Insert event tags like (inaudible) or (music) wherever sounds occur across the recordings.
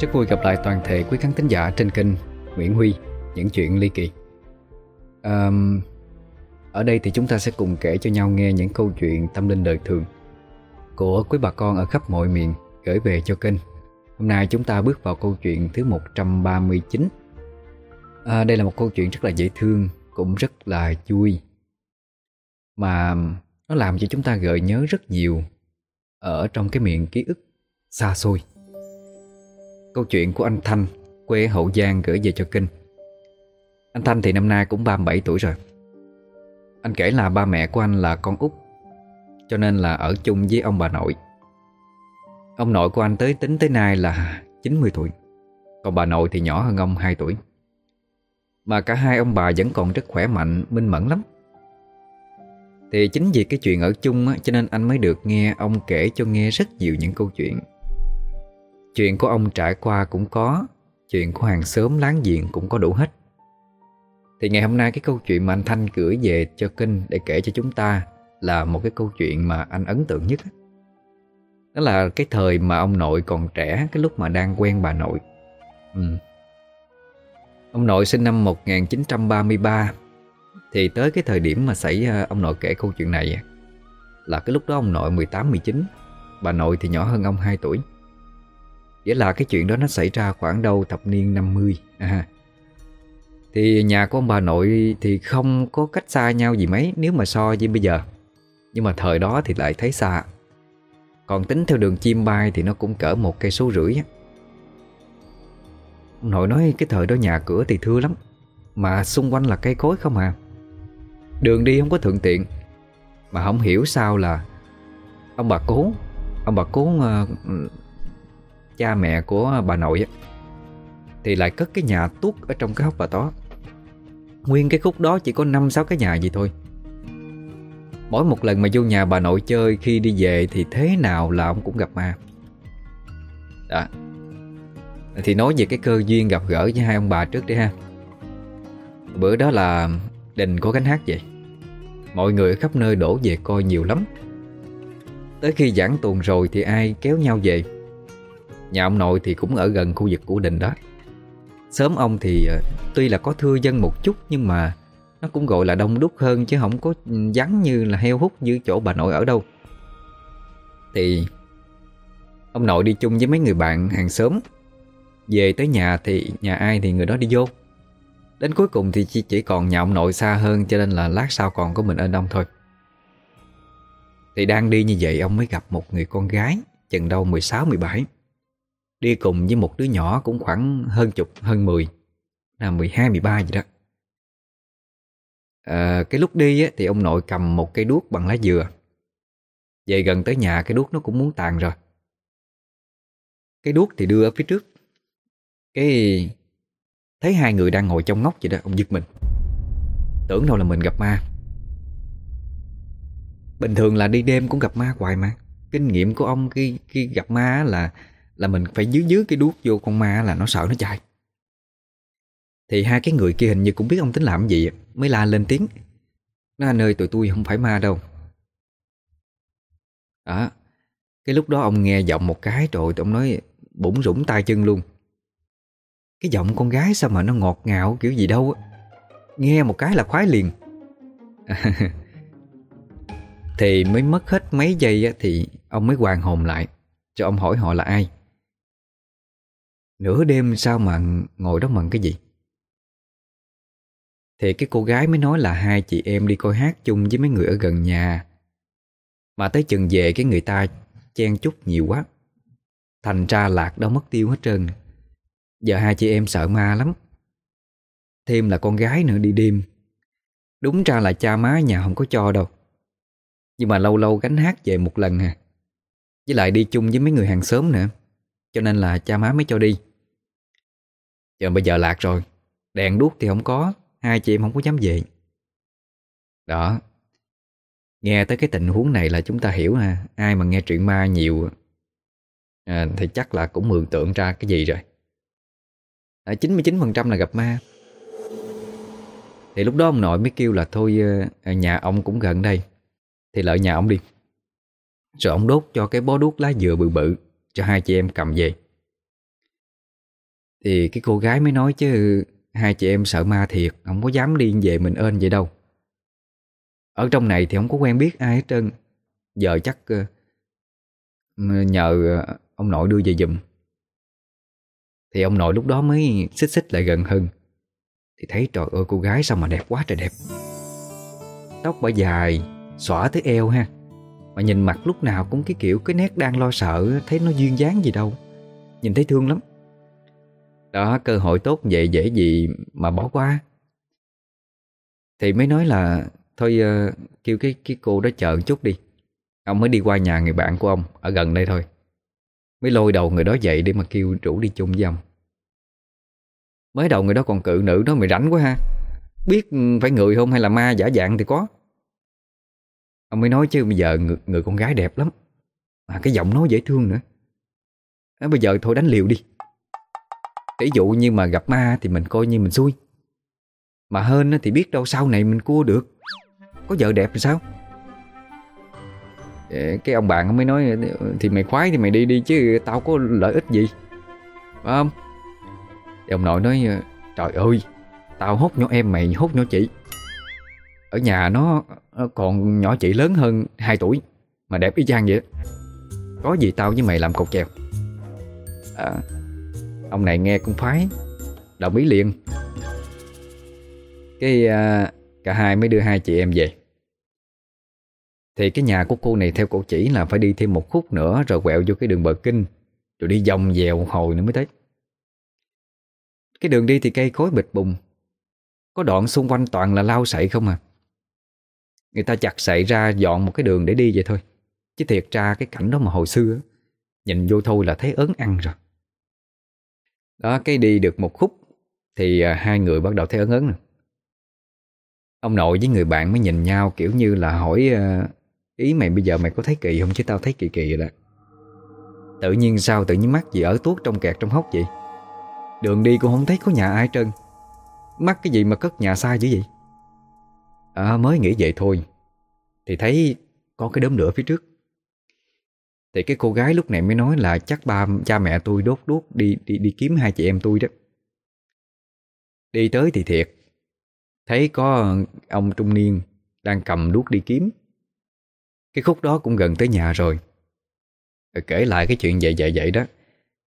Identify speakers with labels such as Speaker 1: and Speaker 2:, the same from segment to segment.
Speaker 1: Rất vui gặp lại toàn thể quý khán thính giả trên kênh Nguyễn Huy Những chuyện ly kỳ. À, Ở đây thì chúng ta sẽ cùng kể cho nhau nghe những câu chuyện tâm linh đời thường Của quý bà con ở khắp mọi miền gửi về cho kênh. Hôm nay chúng ta bước vào câu chuyện thứ 139 à, Đây là một câu chuyện rất là dễ thương Cũng rất là vui. Mà nó làm cho chúng ta gợi nhớ rất nhiều Ở trong cái miệng ký ức xa xôi. Câu chuyện của anh Thanh Quê Hậu Giang gửi về cho kinh. Anh Thanh thì năm nay cũng 37 tuổi rồi. Anh kể là ba mẹ của anh là con út Cho nên là ở chung với ông bà nội. Ông nội của anh tới tính tới nay là 90 tuổi Còn bà nội thì nhỏ hơn ông 2 tuổi. Mà cả hai ông bà vẫn còn rất khỏe mạnh, minh mẫn lắm. Thì chính vì cái chuyện ở chung á, cho nên anh mới được nghe ông kể cho nghe rất nhiều những câu chuyện. Chuyện của ông trải qua cũng có Chuyện của hàng xóm láng giềng cũng có đủ hết. Thì ngày hôm nay cái câu chuyện mà anh Thanh gửi về cho kênh Để kể cho chúng ta Là một cái câu chuyện mà anh ấn tượng nhất Đó là cái thời mà ông nội còn trẻ Cái lúc mà đang quen bà nội. Ừ. Ông nội sinh năm 1933 thì tới cái thời điểm mà xảy ờ, ông nội kể câu chuyện này Là cái lúc đó ông nội 18-19 Bà nội thì nhỏ hơn ông 2 tuổi. Nghĩa là cái chuyện đó nó xảy ra khoảng đâu thập niên 50 à. Thì nhà của ông bà nội thì không có cách xa nhau gì mấy, Nếu mà so với bây giờ. Nhưng mà thời đó thì lại thấy xa. Còn tính theo đường chim bay thì nó cũng cỡ một cây số rưỡi Ông nội nói cái thời đó nhà cửa thì thưa lắm, Mà xung quanh là cây cối không à. Đường đi không có thuận tiện. Mà không hiểu sao là Ông bà cố Ông bà cố uh, cha mẹ của bà nội á Thì lại cất cái nhà tuốt ở trong cái hốc bà tó Nguyên cái khúc đó chỉ có 5-6 cái nhà gì thôi. Mỗi một lần mà vô nhà bà nội chơi khi đi về thì thế nào là ông cũng gặp ma. Đó. Thì nói về cái cơ duyên gặp gỡ với hai ông bà trước đi ha. Bữa đó là đình có cánh hát vậy Mọi người ở khắp nơi đổ về coi nhiều lắm. Tới khi giảng tuần rồi thì ai kéo nhau về? Nhà ông nội thì cũng ở gần khu vực của đình đó. Sớm ông thì ờ, tuy là có thưa dân một chút Nhưng mà nó cũng gọi là đông đúc hơn Chứ không có ừ, vắng như là heo hút như chỗ bà nội ở đâu. Thì Ông nội đi chung với mấy người bạn hàng xóm. Về tới nhà thì nhà ai thì người đó đi vô. Đến cuối cùng thì chỉ, chỉ còn nhà ông nội xa hơn Cho nên là lát sau còn có mình ở đông thôi. Thì đang đi như vậy ông mới gặp một người con gái Chừng đâu 16-17 Đi cùng với một đứa nhỏ cũng khoảng hơn chục, hơn 10 Là 12, 13 gì đó. À, Cái lúc đi á, thì ông nội cầm một cây đuốc bằng lá dừa. Về gần tới nhà cái đuốc nó cũng muốn tàn rồi. Cái đuốc thì đưa ở phía trước. Cái Thấy hai người đang ngồi trong ngóc vậy đó Ông giật mình. Tưởng đâu là mình gặp ma. Bình thường là đi đêm cũng gặp ma hoài mà. Kinh nghiệm của ông khi, khi gặp ma là là mình phải dưới dưới cái đuốc vô con ma là nó sợ nó chạy. Thì hai cái người kia hình như cũng biết ông tính làm gì Mới la lên tiếng. Nó nơi tụi tôi không phải ma đâu. Đó. Cái lúc đó ông nghe giọng một cái Rồi ông nói bụng rủng tay chân luôn. Cái giọng con gái sao mà nó ngọt ngào, kiểu gì đâu Nghe một cái là khoái liền. (laughs) Thì mới mất hết mấy giây Thì ông mới hoàn hồn lại, Cho ông hỏi họ là ai. Nửa đêm sao mà ngồi đó mận cái gì? Thì cái cô gái mới nói là hai chị em đi coi hát chung với mấy người ở gần nhà. Mà tới chừng về cái người ta chen chút nhiều quá. Thành ra lạc đó mất tiêu hết trơn. Giờ hai chị em sợ ma lắm. Thêm là con gái nữa đi đêm. Đúng ra là cha má nhà không có cho đâu. Nhưng mà lâu lâu gánh hát về một lần à. Với lại đi chung với mấy người hàng xóm nữa. Cho nên là cha má mới cho đi. Giờ bây giờ lạc rồi. Đèn đuốc thì không có. Hai chị em không có dám về. Đó. Nghe tới cái tình huống này là chúng ta hiểu ha. Ai mà nghe chuyện ma nhiều à, Thì chắc là cũng mường tượng ra cái gì rồi à, 99% là gặp ma. Thì lúc đó ông nội mới kêu là Thôi ờ, à, nhà ông cũng gần đây Thì lợi nhà ông đi. Rồi ông đốt cho cái bó đuốc lá dừa bự bự Cho hai chị em cầm về. Thì cái cô gái mới nói chứ Hai chị em sợ ma thiệt Không có dám đi về mình ơn vậy đâu. Ở trong này thì không có quen biết ai hết trơn. Giờ chắc ờ, Nhờ ờ, ông nội đưa về giùm. Thì ông nội lúc đó mới xích xích lại gần hơn Thì thấy trời ơi cô gái sao mà đẹp quá trời đẹp. Tóc bà dài Xõa tới eo ha. Mà nhìn mặt lúc nào cũng cái kiểu Cái nét đang lo sợ Thấy nó duyên dáng gì đâu. Nhìn thấy thương lắm. Đó cơ hội tốt vậy dễ gì mà bỏ qua. Thì mới nói là Thôi uh, kêu cái cái cô đó chờ chút đi. Ông mới đi qua nhà người bạn của ông Ở gần đây thôi. Mới lôi đầu người đó dậy để mà kêu rủ đi chung với ông Mới đầu người đó còn cự nữ đó mày rảnh quá ha. Biết phải người không hay là ma giả dạng thì có. Ông mới nói chứ bây giờ người, người con gái đẹp lắm. Mà cái giọng nói dễ thương nữa. À, Bây giờ thôi đánh liều đi. Ví dụ như mà gặp ma thì mình coi như mình xui. Mà hơn thì biết đâu sau này mình cua được. Có vợ đẹp thì sao? Cái ông bạn mới nói Thì mày khoái thì mày đi đi chứ Tao có lợi ích gì? Phải không? Thì ông nội nói Trời ơi Tao hốt nhỏ em mày hốt nhỏ chị. Ở nhà nó ờ, còn nhỏ chị lớn hơn 2 tuổi Mà đẹp y chang vậy Có gì tao với mày làm cột chèo. À, Ông này nghe cũng phái Đồng ý liền. Cái à, cả hai mới đưa hai chị em về. Thì cái nhà của cô này theo cô chỉ là phải đi thêm một khúc nữa, Rồi quẹo vô cái đường bờ kinh, Rồi đi vòng dèo hồi nữa mới tới. Cái đường đi thì cây cối bịch bùng. Có đoạn xung quanh toàn là lau sậy không à? Người ta chặt sậy ra, dọn một cái đường để đi vậy thôi. Chứ thiệt ra cái cảnh đó mà hồi xưa Nhìn vô thôi là thấy ớn ăn rồi. Đó, cái đi được một khúc Thì à, hai người bắt đầu thấy ớn ớn rồi Ông nội với người bạn mới nhìn nhau kiểu như là hỏi à, Ý mày bây giờ mày có thấy kỳ không chứ? Tao thấy kỳ kỳ rồi đó. Tự nhiên sao? Tự nhiên mắt gì ở tuốt trong kẹt trong hốc vậy? Đường đi cũng không thấy có nhà ai trơn. Mắc cái gì mà cất nhà xa dữ vậy? À mới nghĩ vậy thôi. Thì thấy có cái đốm lửa phía trước. Thì cái cô gái lúc này mới nói là Chắc ba cha mẹ tôi đốt đuốc đi, đi, đi kiếm hai chị em tôi đó. Đi tới thì thiệt. Thấy có ông trung niên Đang cầm đuốc đi kiếm. Cái khúc đó cũng gần tới nhà rồi. Rồi Kể lại cái chuyện vậy vậy vậy đó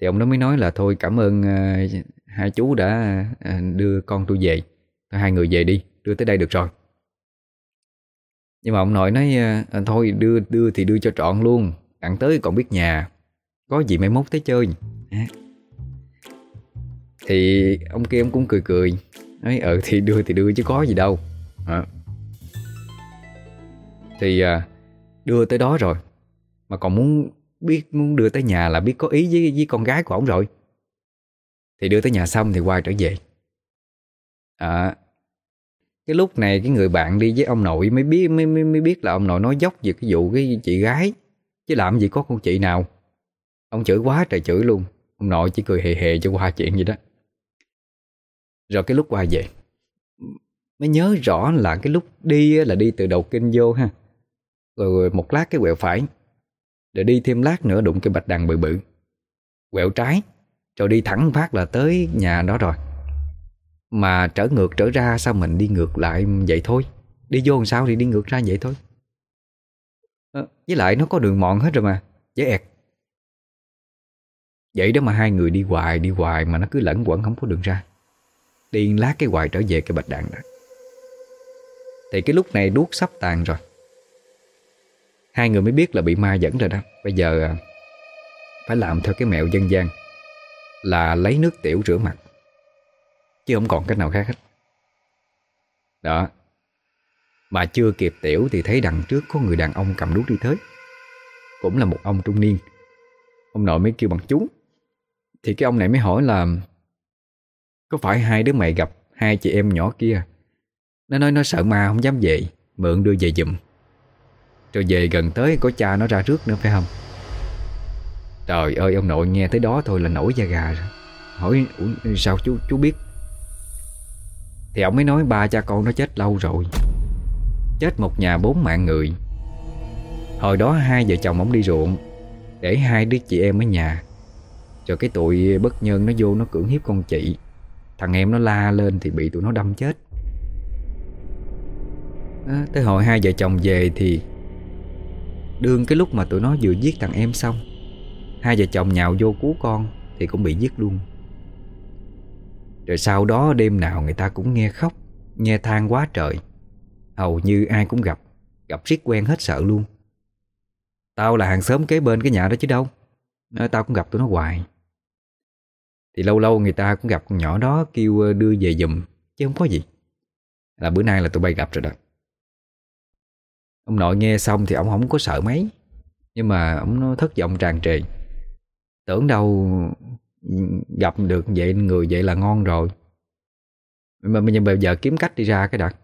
Speaker 1: Thì ông đó mới nói là Thôi cảm ơn uh, hai chú đã uh, đưa con tôi về. Hai người về đi Đưa tới đây được rồi. Nhưng mà ông nội nói uh, Thôi đưa đưa thì đưa cho trọn luôn Đặng tới còn biết nhà Có gì mai mốt tới chơi. À. Thì ông kia ông cũng cười cười Nói ừ thì đưa thì đưa chứ có gì đâu. À. Thì à, đưa tới đó rồi. Mà còn muốn biết muốn đưa tới nhà là biết có ý với, với con gái của ông rồi. Thì đưa tới nhà xong thì quay trở về. À cái lúc này cái người bạn đi với ông nội mới biết mới, mới, mới biết là ông nội nói dốc về cái vụ cái chị gái. Chứ làm gì có con chị nào. Ông chửi quá trời chửi luôn. Ông nội chỉ cười hề hề cho qua chuyện vậy đó. Rồi cái lúc qua về Mới nhớ rõ là cái lúc đi là đi từ đầu kinh vô ha. Rồi một lát cái quẹo phải. Rồi đi thêm lát nữa đụng cái bạch đằng bự bự. Quẹo trái Rồi đi thẳng phát là tới nhà đó rồi. Mà trở ngược trở ra sao mình đi ngược lại vậy thôi? Đi vô làm sao thì đi ngược ra vậy thôi. À, Với lại nó có đường mòn hết rồi mà. Dễ ẹt. Vậy đó mà hai người đi hoài đi hoài Mà nó cứ lẫn quẩn không có đường ra. Đi lát cái hoài trở về cái bạch đạn đó. Thì cái lúc này đuốc sắp tàn rồi Hai người mới biết là bị ma dẫn rồi đó. Bây giờ à, Phải làm theo cái mẹo dân gian, Là lấy nước tiểu rửa mặt, Chứ không còn cách nào khác hết. Đó. Mà chưa kịp tiểu thì thấy đằng trước có người đàn ông cầm đuốc đi tới. Cũng là một ông trung niên. Ông nội mới kêu bằng chú. Thì cái ông này mới hỏi là, Có phải hai đứa mày gặp Hai chị em nhỏ kia? Nó nói nó sợ ma, không dám về, Mượn đưa về giùm. Rồi về gần tới có cha nó ra trước nữa phải không? Trời ơi ông nội nghe tới đó thôi là nổi da gà rồi. Hỏi sao chú chú biết? Thì ông mới nói ba cha con nó chết lâu rồi. Chết một nhà bốn mạng người. Hồi đó hai vợ chồng ông đi ruộng Để hai đứa chị em ở nhà. Rồi cái tụi bất nhân nó vô nó cưỡng hiếp con chị. Thằng em nó la lên thì bị tụi nó đâm chết. À, Tới hồi hai vợ chồng về thì Đương cái lúc mà tụi nó vừa giết thằng em xong, Hai vợ chồng nhào vô cứu con Thì cũng bị giết luôn. Rồi sau đó đêm nào người ta cũng nghe khóc, Nghe than quá trời. Hầu như ai cũng gặp Gặp riết quen hết sợ luôn. Tao là hàng xóm kế bên cái nhà đó chứ đâu Tao cũng gặp tụi nó hoài. Thì lâu lâu người ta cũng gặp con nhỏ đó Kêu ờ, đưa về giùm, Chứ không có gì. Là bữa nay là tụi bay gặp rồi đó. Ông nội nghe xong thì ông không có sợ mấy Nhưng mà ông nó thất vọng tràn trề. Tưởng đâu gặp được vậy người vậy là ngon rồi. Mà bây giờ kiếm cách đi ra cái đặt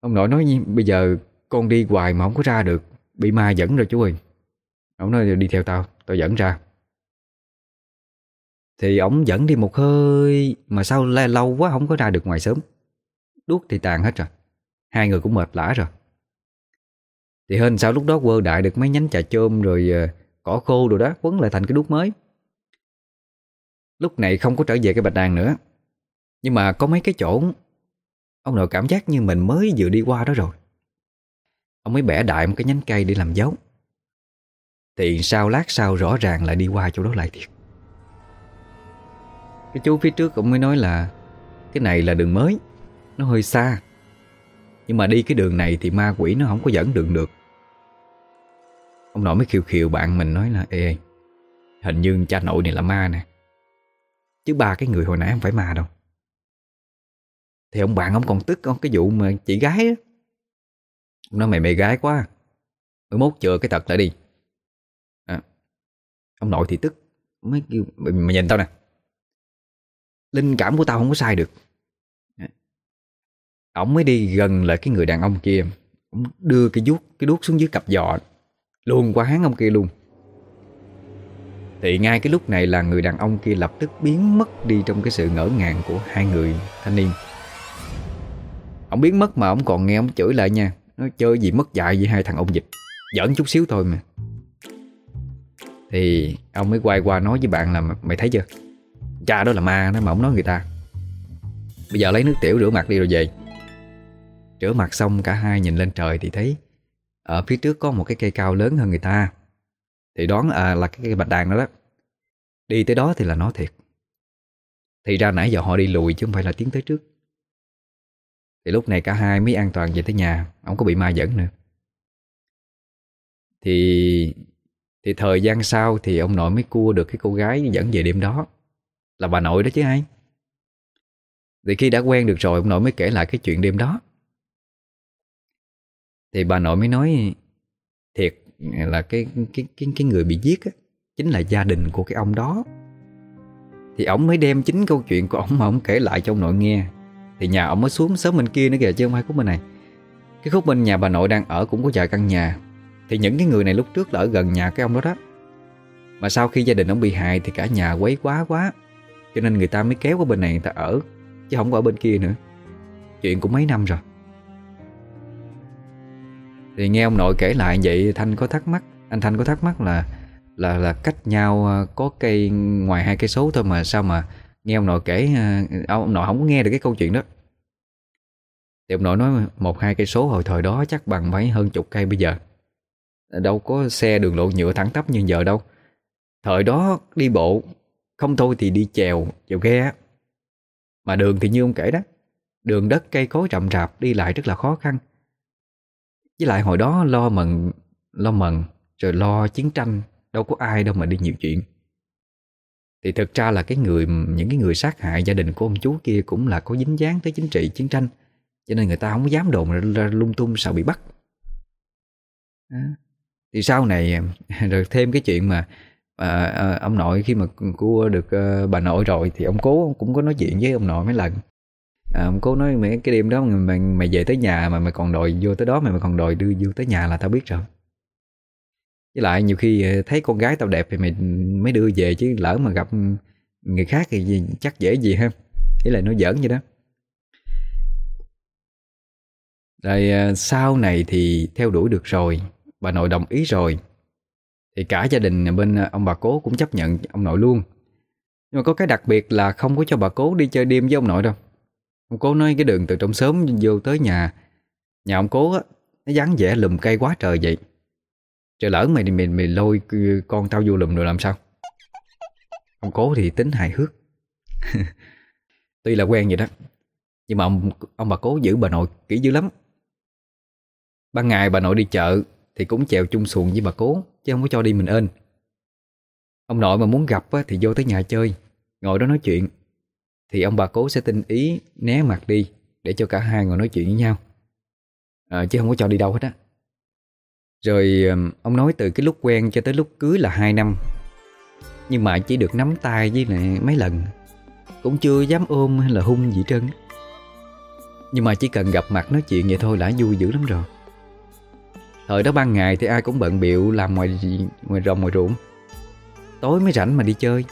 Speaker 1: Ông nội nói bây giờ con đi hoài mà không có ra được. Bị ma dẫn rồi chú ơi. Ông nói đi theo tao, tao dẫn ra. Thì ông dẫn đi một hơi Mà sao lâu quá không có ra được ngoài sớm Đuốc thì tàn hết rồi. Hai người cũng mệt lã rồi. Thì hên sao lúc đó quơ đại được mấy nhánh trà chôm Rồi ờ, cỏ khô đồ đó Quấn lại thành cái đuốc mới. Lúc này không có trở về cái bạch đàn nữa. Nhưng mà có mấy cái chỗ Ông nội cảm giác như mình mới vừa đi qua đó rồi. Ông mới bẻ đại một cái nhánh cây để làm dấu. Thì sau lát sau rõ ràng lại đi qua chỗ đó lại thiệt. Cái chú phía trước cũng mới nói là, Cái này là đường mới, Nó hơi xa. Nhưng mà đi cái đường này thì ma quỷ nó không có dẫn đường được. Ông nội mới khiêu khiêu bạn mình nói là Ê Hình như cha nội này là ma nè. Chứ ba cái người hồi nãy không phải ma đâu. Thì ông bạn ông còn tức con cái vụ mà chị gái á. Ông nói mày mày gái quá. Mới mốt chừa cái tật lại đi. À, Ông nội thì tức Mới kêu mày, mày nhìn tao nè. Linh cảm của tao không có sai được. Ông mới đi gần lại cái người đàn ông kia Ông đưa cái vuốt, Cái đuốc xuống dưới cặp giò Luôn qua hắn ông kia luôn. Thì ngay cái lúc này là người đàn ông kia lập tức biến mất đi trong cái sự ngỡ ngàng của hai người thanh niên. Ông biến mất mà ông còn nghe ông chửi lại nha nó chơi gì mất dạy với hai thằng ông dịch Giỡn chút xíu thôi mà. Thì ông mới quay qua nói với bạn là Mày thấy chưa? Cha đó là ma đó mà ông nói người ta. Bây giờ lấy nước tiểu rửa mặt đi rồi về. Rửa mặt xong cả hai nhìn lên trời thì thấy Ở phía trước có một cái cây cao lớn hơn người ta. Thì đoán à, là cái cây bạch đàn đó đó. Đi tới đó thì là nó thiệt. Thì ra nãy giờ họ đi lùi chứ không phải là tiến tới trước. Thì lúc này cả hai mới an toàn về tới nhà Không có bị ma dẫn nữa. Thì Thì thời gian sau Thì ông nội mới cua được cái cô gái dẫn về đêm đó. Là bà nội đó chứ ai? Thì khi đã quen được rồi Ông nội mới kể lại cái chuyện đêm đó. Thì bà nội mới nói Thiệt là cái cái cái, cái người bị giết á, Chính là gia đình của cái ông đó. Thì ông mới đem chính câu chuyện của ông Mà ông kể lại cho ông nội nghe. Thì nhà ông mới xuống sớm bên kia nữa kìa chứ không phải khúc bên này. Cái khúc bên nhà bà nội đang ở cũng có vài căn nhà. Thì những cái người này lúc trước là ở gần nhà cái ông đó đó. Mà sau khi gia đình ông bị hại Thì cả nhà quấy quá quá. Cho nên người ta mới kéo qua bên này người ta ở Chứ không qua bên kia nữa. Chuyện cũng mấy năm rồi. Thì nghe ông nội kể lại vậy, Thanh có thắc mắc. Anh Thanh có thắc mắc là Là là cách nhau à, có cây ngoài hai cây số thôi mà sao mà Nghe ông nội kể à, Ông nội không có nghe được cái câu chuyện đó. Thì ông nội nói Một hai cây số hồi thời đó chắc bằng mấy hơn chục cây bây giờ. Đâu có xe đường lộ nhựa thẳng tắp như giờ đâu. Thời đó đi bộ, Không thôi thì đi chèo Chèo ghe Mà đường thì như ông kể đó, Đường đất cây cối rậm rạp đi lại rất là khó khăn. Với lại hồi đó lo mần Lo mần Rồi lo chiến tranh Đâu có ai đâu mà đi nhiều chuyện. Thì thực ra là cái người những cái người sát hại gia đình của ông chú kia cũng là có dính dáng tới chính trị chiến tranh. Cho nên người ta không dám đồn ra lung tung sợ bị bắt. À. thì sau này (laughs) rồi thêm cái chuyện mà à, à, ông nội khi mà cua được à, bà nội rồi thì ông cố cũng có nói chuyện với ông nội mấy lần à, ông cố nói mày cái đêm đó mày, mày về tới nhà mà mày còn đòi vô tới đó mày, mày còn đòi đưa vô tới nhà là tao biết rồi. Với lại nhiều khi ờ, thấy con gái tao đẹp thì mày mới đưa về chứ lỡ mà gặp người khác thì chắc dễ gì ha. Ý là nó giỡn vậy đó. Rồi ờ, sau này thì theo đuổi được rồi Bà nội đồng ý rồi Thì cả gia đình bên ờ, ông bà cố cũng chấp nhận ông nội luôn. Nhưng mà có cái đặc biệt là không có cho bà cố đi chơi đêm với ông nội đâu. Ông cố nói cái đường từ trong sớm vô tới nhà. Nhà ông cố á Nó dáng vẻ lùm cây quá trời vậy. Trời lỡ mày mày, mày lôi con tao vô lùm rồi làm sao? Ông cố thì tính hài hước. (laughs) Tuy là quen vậy đó Nhưng mà ông, ông bà cố giữ bà nội kỹ dữ lắm. Ban ngày bà nội đi chợ Thì cũng chèo chung xuồng với bà cố Chứ không có cho đi mình ên Ông nội mà muốn gặp thì vô tới nhà chơi Ngồi đó nói chuyện. Thì ông bà cố sẽ tinh ý né mặt đi Để cho cả hai ngồi nói chuyện với nhau. À, Chứ không có cho đi đâu hết á. Rồi ông nói từ cái lúc quen cho tới lúc cưới là 2 năm. Nhưng mà chỉ được nắm tay với lại mấy lần. Cũng chưa dám ôm hay là hung gì trơn Nhưng mà chỉ cần gặp mặt nói chuyện vậy thôi đã vui dữ lắm rồi. Thời đó ban ngày thì ai cũng bận biệu làm ngoài ngoài rồng ngoài ruộng. Tối mới rảnh mà đi chơi.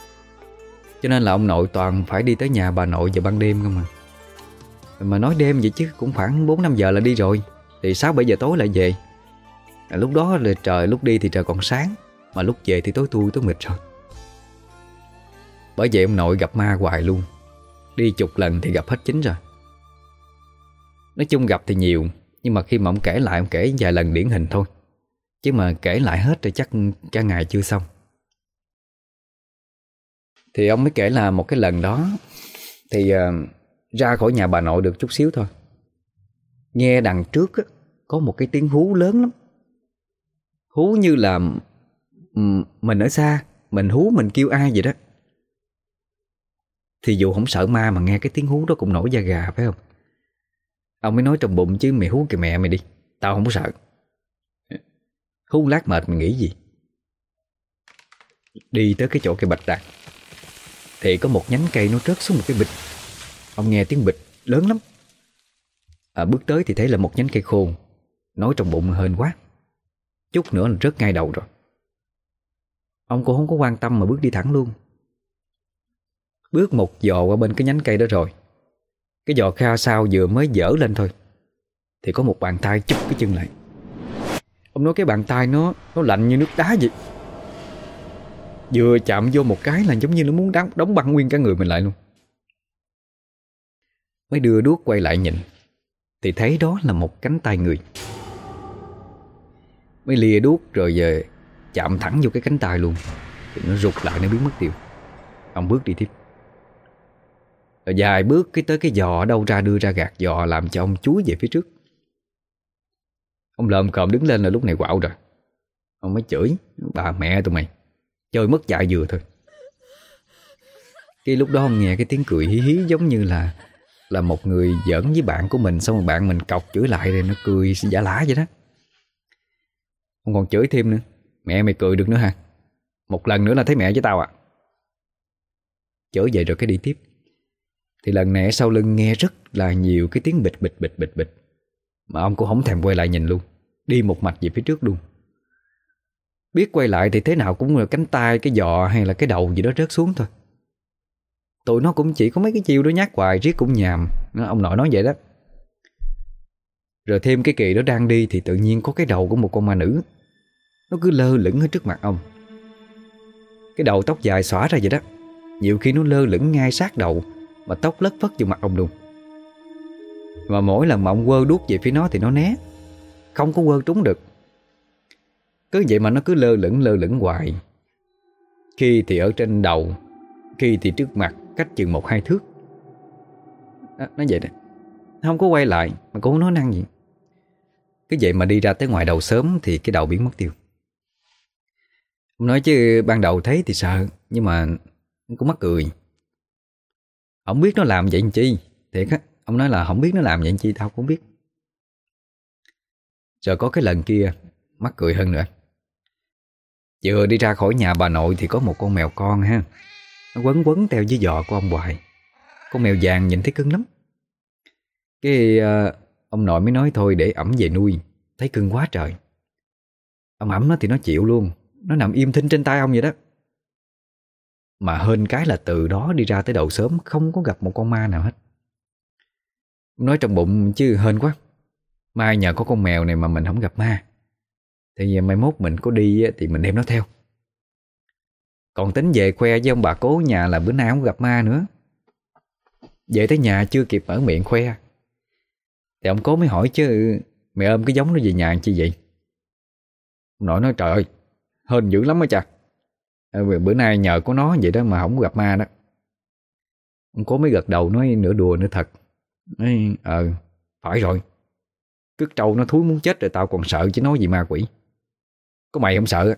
Speaker 1: Cho nên là ông nội toàn phải đi tới nhà bà nội vào ban đêm không mà Mà nói đêm vậy chứ cũng khoảng 4-5 giờ là đi rồi. Thì 6-7 giờ tối lại về. À, Lúc đó là trời lúc đi thì trời còn sáng Mà lúc về thì tối thui tối mịt rồi. Bởi vậy ông nội gặp ma hoài luôn. Đi chục lần thì gặp hết chính rồi. Nói chung gặp thì nhiều Nhưng mà khi mà ông kể lại Ông kể vài lần điển hình thôi. Chứ mà kể lại hết thì chắc cả ngày chưa xong. Thì ông mới kể là một cái lần đó Thì uh, ra khỏi nhà bà nội được chút xíu thôi. Nghe đằng trước á, có một cái tiếng hú lớn lắm. Hú như là ừ, Mình ở xa Mình hú mình kêu ai vậy đó. Thì dù không sợ ma mà nghe cái tiếng hú đó cũng nổi da gà phải không? Ông mới nói trong bụng chứ mày hú kìa mẹ mày đi Tao không có sợ. Hú lát mệt mày nghĩ gì? Đi tới cái chỗ cây bạch đàn thì có một nhánh cây nó rớt xuống một cái bịch. Ông nghe tiếng bịch lớn lắm. À, Bước tới thì thấy là một nhánh cây khô. Nói trong bụng hên quá. Chút nữa là rớt ngay đầu rồi. Ông cũng không có quan tâm mà bước đi thẳng luôn. Bước một giò qua bên cái nhánh cây đó rồi. Cái giò kha sao vừa mới dở lên thôi. Thì có một bàn tay chụp cái chân lại. Ông nói cái bàn tay nó Nó lạnh như nước đá vậy. Vừa chạm vô một cái là giống như nó muốn đóng, đóng băng nguyên cả người mình lại luôn. Mới đưa đuốc quay lại nhìn Thì thấy đó là một cánh tay người. Mới lìa đuốc rồi về Chạm thẳng vô cái cánh tay luôn. Thì nó rụt lại nó biến mất tiêu. Ông bước đi tiếp. Rồi dài bước cái tới cái giò đâu ra đưa ra gạt giò Làm cho ông chúi về phía trước. Ông lợm cộm đứng lên là lúc này quạo rồi. Ông mới chửi Bà mẹ tụi mày. Chơi mất dạy vừa thôi. Cái lúc đó ông nghe cái tiếng cười hí hí Giống như là Là một người giỡn với bạn của mình, Xong rồi bạn mình cọc chửi lại rồi nó cười giả lả vậy đó. Ông còn chửi thêm nữa. Mẹ mày cười được nữa hả? Một lần nữa là thấy mẹ với tao à? Chửi vậy rồi cái đi tiếp. Thì lần này sau lưng nghe rất là nhiều cái tiếng bịch bịch bịch bịch bịch. Mà ông cũng không thèm quay lại nhìn luôn. Đi một mạch về phía trước luôn. Biết quay lại thì thế nào cũng là cánh tay, cái giò hay là cái đầu gì đó rớt xuống thôi. Tụi nó cũng chỉ có mấy cái chiêu đó nhát hoài riết cũng nhàm. Ông nội nói vậy đó. Rồi thêm cái kỳ đó đang đi thì tự nhiên có cái đầu của một con ma nữ. Nó cứ lơ lửng ở trước mặt ông. Cái đầu tóc dài xõa ra vậy đó. Nhiều khi nó lơ lửng ngay sát đầu mà tóc lất phất vô mặt ông luôn. Mà mỗi lần mà ông quơ đuốc về phía nó thì nó né. Không có quơ trúng được. Cứ vậy mà nó cứ lơ lửng lơ lửng hoài. Khi thì ở trên đầu Khi thì trước mặt Cách chừng một hai thước. À, Nó vậy đó. Không có quay lại mà cũng không nói năng gì. Cứ vậy mà đi ra tới ngoài đầu sớm Thì cái đầu biến mất tiêu. Ông nói chứ ban đầu thấy thì sợ Nhưng mà cũng mắc cười. Ông biết nó làm vậy làm chi? Thiệt á Ông nói là không biết nó làm vậy làm chi Tao cũng biết. Rồi có cái lần kia Mắc cười hơn nữa. Vừa đi ra khỏi nhà bà nội Thì có một con mèo con ha. Nó quấn quấn theo dưới giò của ông hoài. Con mèo vàng nhìn thấy cưng lắm. Cái uh, Ông nội mới nói thôi để ẩm về nuôi. Thấy cưng quá trời. Ông ẩm nó thì nó chịu luôn. Nó nằm im thinh trên tay ông vậy đó. Mà hên cái là từ đó đi ra tới đầu sớm Không có gặp một con ma nào hết. Nói trong bụng chứ hên quá. Mai nhờ có con mèo này mà mình không gặp ma. Thì mai mốt mình có đi Thì mình đem nó theo. Còn tính về khoe với ông bà cố nhà Là bữa nay không gặp ma nữa. Về tới nhà chưa kịp mở miệng khoe. Thì ông cố mới hỏi chứ, Mẹ ôm cái giống nó về nhà chi vậy? Ông nội nói, trời ơi, Hên dữ lắm á cha. Ờ, bữa nay nhờ có nó vậy đó mà không gặp ma đó. Ông cố mới gật đầu nói nửa đùa nửa thật. Nói ờ Phải rồi. Cứt trâu nó thúi muốn chết rồi tao còn sợ chứ nói gì ma quỷ. Có mày không sợ?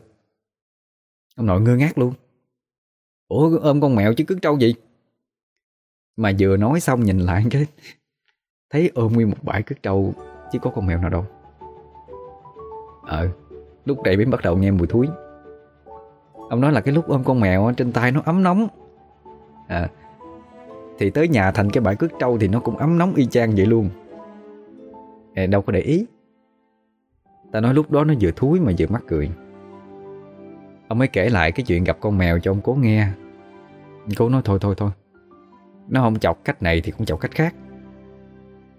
Speaker 1: Ông nội ngơ ngác luôn. Ủa ôm con mèo chứ cứ trâu gì? Mà vừa nói xong nhìn lại cái Thấy ôm nguyên một bãi cứt trâu Chứ có con mèo nào đâu. Ờ Lúc này mới bắt đầu nghe mùi thúi. Ông nói là cái lúc ôm con mèo Trên tay nó ấm nóng. À Thì tới nhà thành cái bãi cứt trâu Thì nó cũng ấm nóng y chang vậy luôn. À, Đâu có để ý. Ta nói lúc đó nó vừa thúi mà vừa mắc cười. Ông mới kể lại cái chuyện gặp con mèo cho ông cố nghe. Cố nói thôi thôi thôi. Nó không chọc cách này thì cũng chọc cách khác.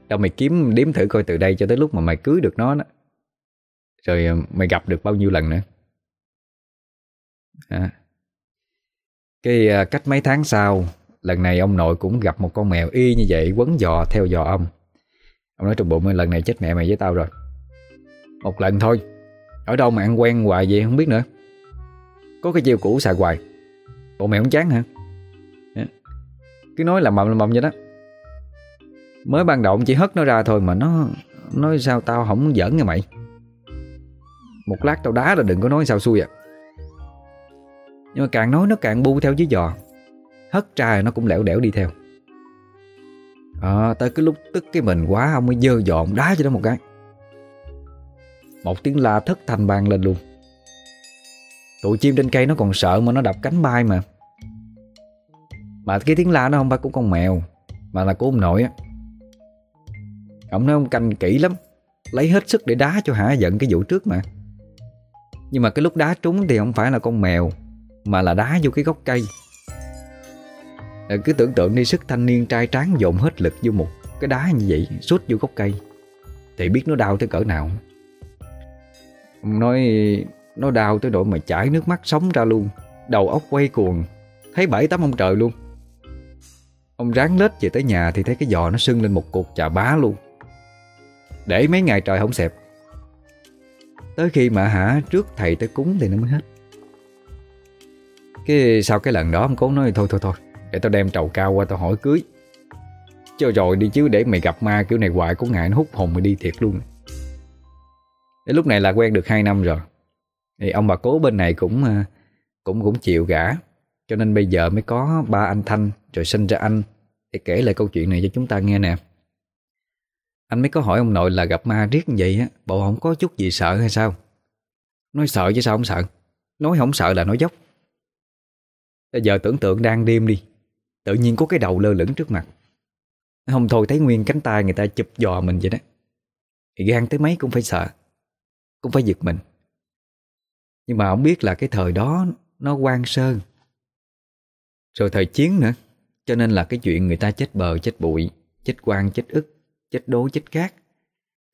Speaker 1: Đâu mày kiếm, đếm thử coi từ đây cho tới lúc mà mày cưới được nó đó. Rồi ờ, mày gặp được bao nhiêu lần nữa? À. Cái ờ, cách mấy tháng sau, Lần này ông nội cũng gặp một con mèo y như vậy, Quấn giò, theo dò ông. Ông nói trong bụng, lần này chết mẹ mày với tao rồi. Một lần thôi. Ở đâu mà ăn quen hoài vậy không biết nữa. Có cái chiêu cũ xài hoài. Bộ mày không chán hả? Cứ nói là mầm là mầm vậy đó. Mới ban đầu chỉ hất nó ra thôi mà nó Nói sao tao không giỡn nha mày. Một lát tao đá rồi đừng có nói sao xui à. Nhưng mà càng nói nó càng bu theo dưới giò. Hất ra rồi nó cũng lẻo đẻo đi theo. À tới cái lúc tức cái mình quá, Ông mới dơ dọn đá cho nó một cái. Một tiếng la thất thanh vang lên luôn. Tụi chim trên cây nó còn sợ mà nó đập cánh bay mà. Mà cái tiếng la nó không phải của con mèo Mà là của ông nội á. Ông nói ông canh kỹ lắm Lấy hết sức để đá cho hả giận cái vụ trước mà. Nhưng mà cái lúc đá trúng thì không phải là con mèo Mà là đá vô cái gốc cây. Ờ, Cứ tưởng tượng đi sức thanh niên trai tráng dồn hết lực vô một cái đá như vậy Suốt vô gốc cây. Thì biết nó đau tới cỡ nào nói Nó đau tới độ mà chảy nước mắt sống ra luôn. Đầu óc quay cuồng. Thấy bảy tám ông trời luôn. Ông ráng lết về tới nhà Thì thấy cái giò nó sưng lên một cục chà bá luôn. Để mấy ngày trời không xẹp. Tới khi mà hả, trước thầy tới cúng thì nó mới hết. Cái sau cái lần đó ông cố nói, thôi thôi thôi, Để tao đem trầu cao qua tao hỏi cưới. Cho rồi đi chứ, để mày gặp ma kiểu này hoài Có ngại nó hút hồn mày đi thiệt luôn. Đến lúc này là quen được 2 năm rồi. Thì ông bà cố bên này cũng ờ, cũng cũng chịu gả. Cho nên bây giờ mới có ba anh Thanh Rồi sinh ra anh. Thì kể lại câu chuyện này cho chúng ta nghe nè. Anh mới có hỏi ông nội là gặp ma riết như vậy á, Bộ không có chút gì sợ hay sao? Nói sợ chứ sao không sợ? Nói không sợ là nói dốc. Bây giờ tưởng tượng đang đêm đi, Tự nhiên có cái đầu lơ lửng trước mặt. Không thôi, thấy nguyên cánh tay người ta chụp dò mình vậy đó. Thì gan tới mấy cũng phải sợ. Cũng phải giật mình. Nhưng mà không biết là cái thời đó Nó quan sơ. Rồi thời chiến nữa. Cho nên là cái chuyện người ta chết bờ chết bụi Chết quan chết ức chết đố chết cát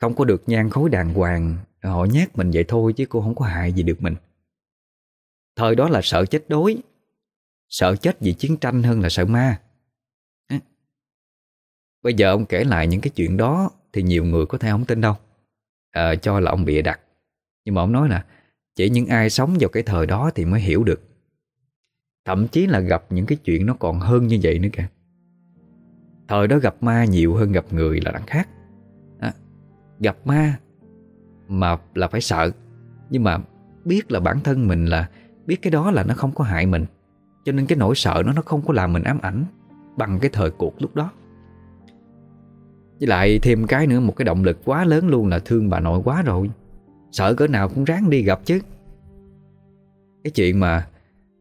Speaker 1: Không có được nhan khối đàng hoàng Họ nhát mình vậy thôi chứ cô không có hại gì được mình. Thời đó là sợ chết đói Sợ chết vì chiến tranh hơn là sợ ma. Bây giờ ông kể lại những cái chuyện đó Thì nhiều người có thể không tin đâu. À, Cho là ông bịa đặt. Nhưng mà ông nói là Chỉ những ai sống vào cái thời đó thì mới hiểu được. Thậm chí là gặp những cái chuyện nó còn hơn như vậy nữa kìa. Thời đó gặp ma nhiều hơn gặp người là đằng khác. À, Gặp ma Mà là phải sợ. Nhưng mà biết là bản thân mình là Biết cái đó là nó không có hại mình. Cho nên cái nỗi sợ nó nó không có làm mình ám ảnh Bằng cái thời cuộc lúc đó. Với lại thêm cái nữa Một cái động lực quá lớn luôn là thương bà nội quá rồi. Sợ cỡ nào cũng ráng đi gặp chứ. Cái chuyện mà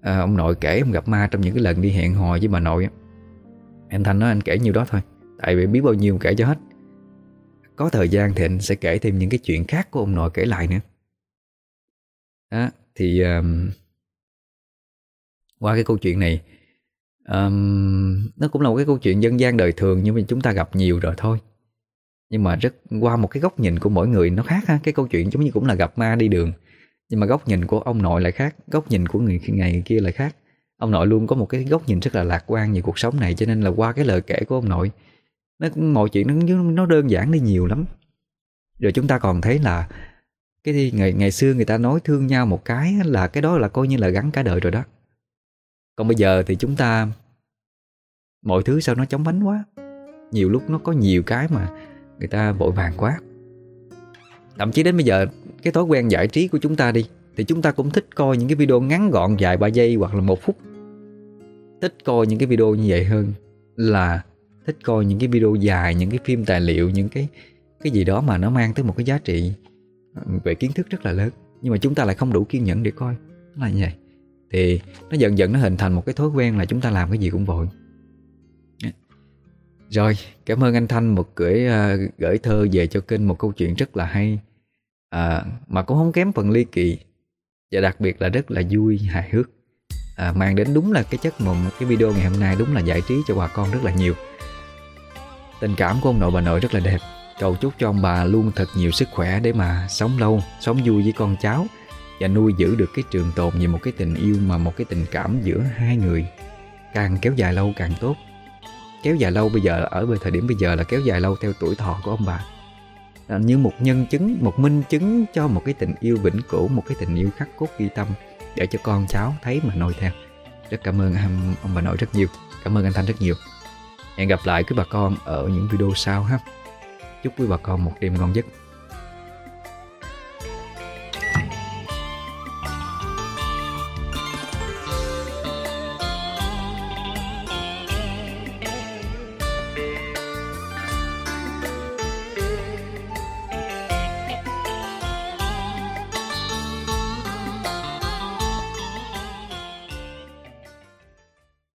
Speaker 1: à, Ông nội kể ông gặp ma trong những cái lần đi hẹn hò với bà nội Em Thanh nói anh kể nhiêu đó thôi Tại vì biết bao nhiêu kể cho hết. Có thời gian thì anh sẽ kể thêm những cái chuyện khác của ông nội kể lại nữa. Đó, thì um, Qua cái câu chuyện này um, Nó cũng là một cái câu chuyện dân gian đời thường Nhưng mà chúng ta gặp nhiều rồi thôi. Nhưng mà rất qua một cái góc nhìn của mỗi người nó khác ha. Cái câu chuyện giống như cũng là gặp ma đi đường. Nhưng mà góc nhìn của ông nội lại khác Góc nhìn của người ngày kia lại khác. Ông nội luôn có một cái góc nhìn rất là lạc quan về cuộc sống này Cho nên là qua cái lời kể của ông nội nó Mọi chuyện nó, nó đơn giản đi nhiều lắm. Rồi chúng ta còn thấy là cái ngày, ngày xưa người ta nói thương nhau một cái Là cái đó là coi như là gắn cả đời rồi đó. Còn bây giờ thì chúng ta Mọi thứ sao nó chóng bánh quá. Nhiều lúc nó có nhiều cái mà Người ta vội vàng quá. Thậm chí đến bây giờ, Cái thói quen giải trí của chúng ta đi, Thì chúng ta cũng thích coi những cái video ngắn gọn Dài 3 giây hoặc là một phút. Thích coi những cái video như vậy hơn Là thích coi những cái video dài, Những cái phim tài liệu, Những cái cái gì đó mà nó mang tới một cái giá trị ờ, Về kiến thức rất là lớn. Nhưng mà chúng ta lại không đủ kiên nhẫn để coi. Nó là như vậy. Thì nó dần dần nó hình thành một cái thói quen là chúng ta làm cái gì cũng vội rồi, cảm ơn anh Thanh một gửi uh, gửi thơ về cho kênh một câu chuyện rất là hay. À, Mà cũng không kém phần ly kỳ. Và đặc biệt là rất là vui, hài hước. À, Mang đến đúng là cái chất mà một cái video ngày hôm nay đúng là giải trí cho bà con rất là nhiều. Tình cảm của ông nội bà nội rất là đẹp. Cầu chúc cho ông bà luôn thật nhiều sức khỏe để mà sống lâu, sống vui với con cháu Và nuôi giữ được cái trường tồn về một cái tình yêu mà một cái tình cảm giữa hai người. Càng kéo dài lâu càng tốt kéo dài lâu bây giờ ở thời điểm bây giờ là kéo dài lâu theo tuổi thọ của ông bà. À, như một nhân chứng một minh chứng cho một cái tình yêu vĩnh cửu một cái tình yêu khắc cốt ghi tâm để cho con cháu thấy mà noi theo. Rất cảm ơn ông, ông bà nội rất nhiều. Cảm ơn anh thanh rất nhiều. Hẹn gặp lại quý bà con ở những video sau ha. Chúc quý bà con một đêm ngon giấc.